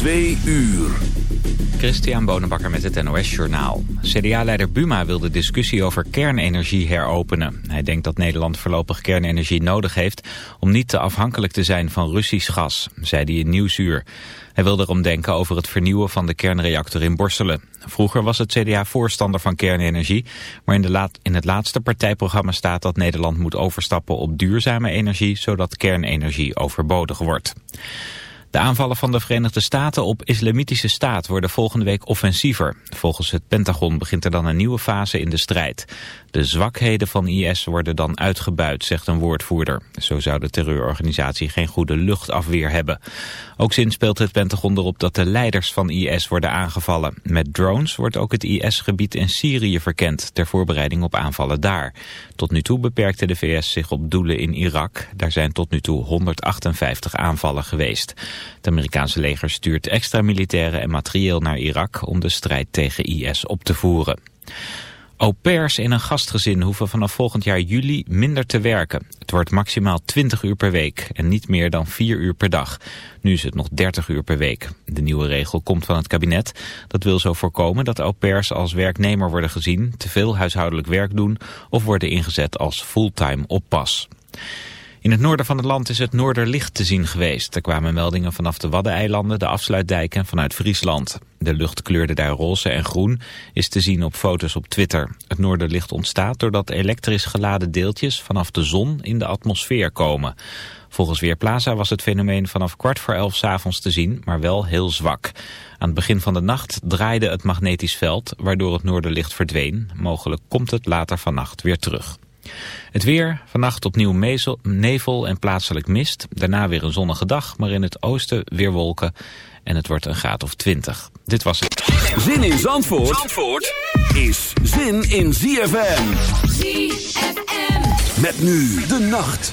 Twee uur. Christian Bonenbakker met het NOS Journaal. CDA-leider Buma wil de discussie over kernenergie heropenen. Hij denkt dat Nederland voorlopig kernenergie nodig heeft... om niet te afhankelijk te zijn van Russisch gas, zei hij in Nieuwsuur. Hij wil erom denken over het vernieuwen van de kernreactor in Borselen. Vroeger was het CDA voorstander van kernenergie... maar in, de in het laatste partijprogramma staat dat Nederland moet overstappen op duurzame energie... zodat kernenergie overbodig wordt. De aanvallen van de Verenigde Staten op islamitische staat worden volgende week offensiever. Volgens het Pentagon begint er dan een nieuwe fase in de strijd. De zwakheden van IS worden dan uitgebuit, zegt een woordvoerder. Zo zou de terreurorganisatie geen goede luchtafweer hebben. Ook sinds speelt het Pentagon erop dat de leiders van IS worden aangevallen. Met drones wordt ook het IS-gebied in Syrië verkend, ter voorbereiding op aanvallen daar. Tot nu toe beperkte de VS zich op doelen in Irak. Daar zijn tot nu toe 158 aanvallen geweest. Het Amerikaanse leger stuurt extra militairen en materieel naar Irak om de strijd tegen IS op te voeren. Au pairs in een gastgezin hoeven vanaf volgend jaar juli minder te werken. Het wordt maximaal 20 uur per week en niet meer dan 4 uur per dag. Nu is het nog 30 uur per week. De nieuwe regel komt van het kabinet. Dat wil zo voorkomen dat au pairs als werknemer worden gezien, te veel huishoudelijk werk doen of worden ingezet als fulltime oppas. In het noorden van het land is het Noorderlicht te zien geweest. Er kwamen meldingen vanaf de Waddeneilanden, de afsluitdijken en vanuit Friesland. De lucht kleurde daar roze en groen, is te zien op foto's op Twitter. Het Noorderlicht ontstaat doordat elektrisch geladen deeltjes vanaf de zon in de atmosfeer komen. Volgens Weerplaza was het fenomeen vanaf kwart voor elf s avonds te zien, maar wel heel zwak. Aan het begin van de nacht draaide het magnetisch veld, waardoor het Noorderlicht verdween. Mogelijk komt het later vannacht weer terug. Het weer, vannacht opnieuw mezel, nevel en plaatselijk mist. Daarna weer een zonnige dag, maar in het oosten weer wolken. En het wordt een graad of 20. Dit was het. Zin in Zandvoort, Zandvoort is zin in ZFM. ZFM. Met nu de nacht.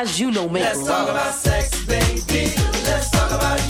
guys you know me. Let's. Let's talk about sex, baby. Let's talk about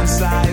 inside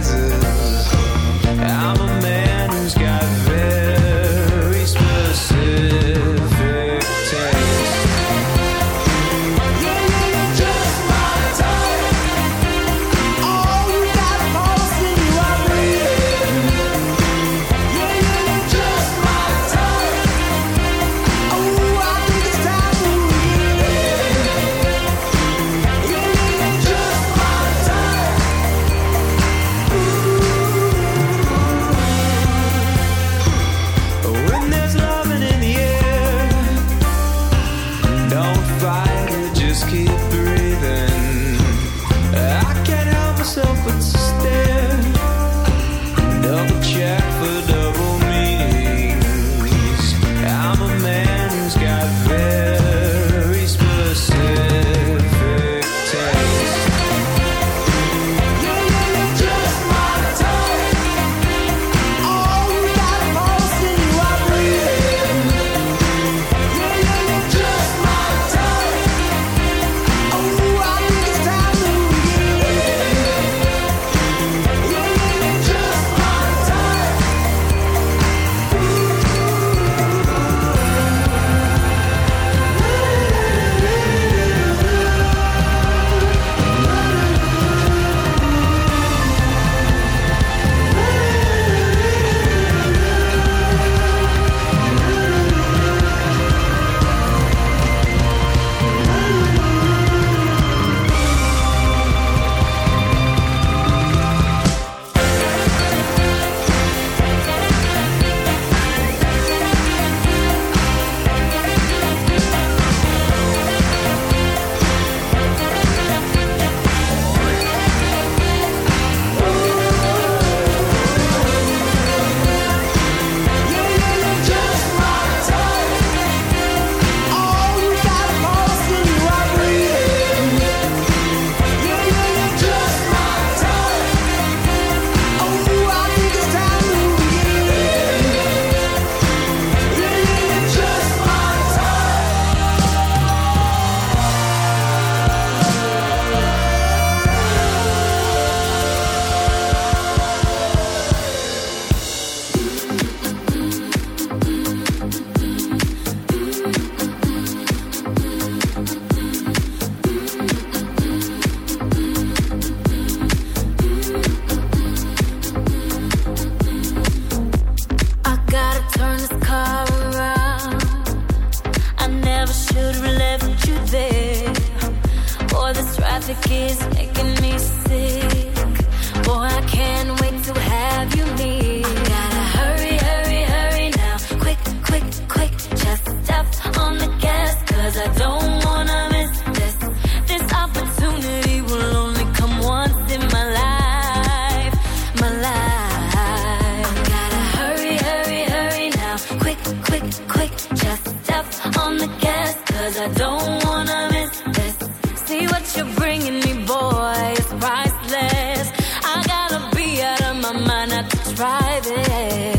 try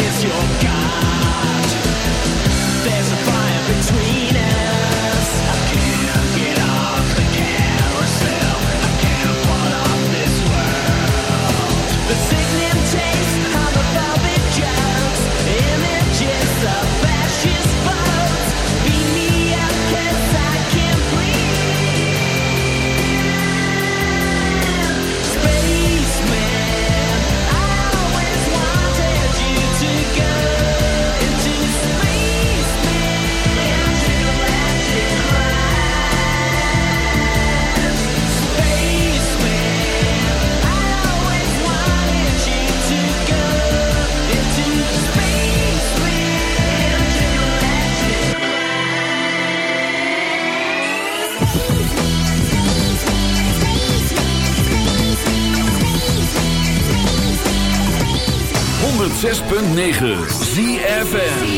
is your game. 106.9 ZFN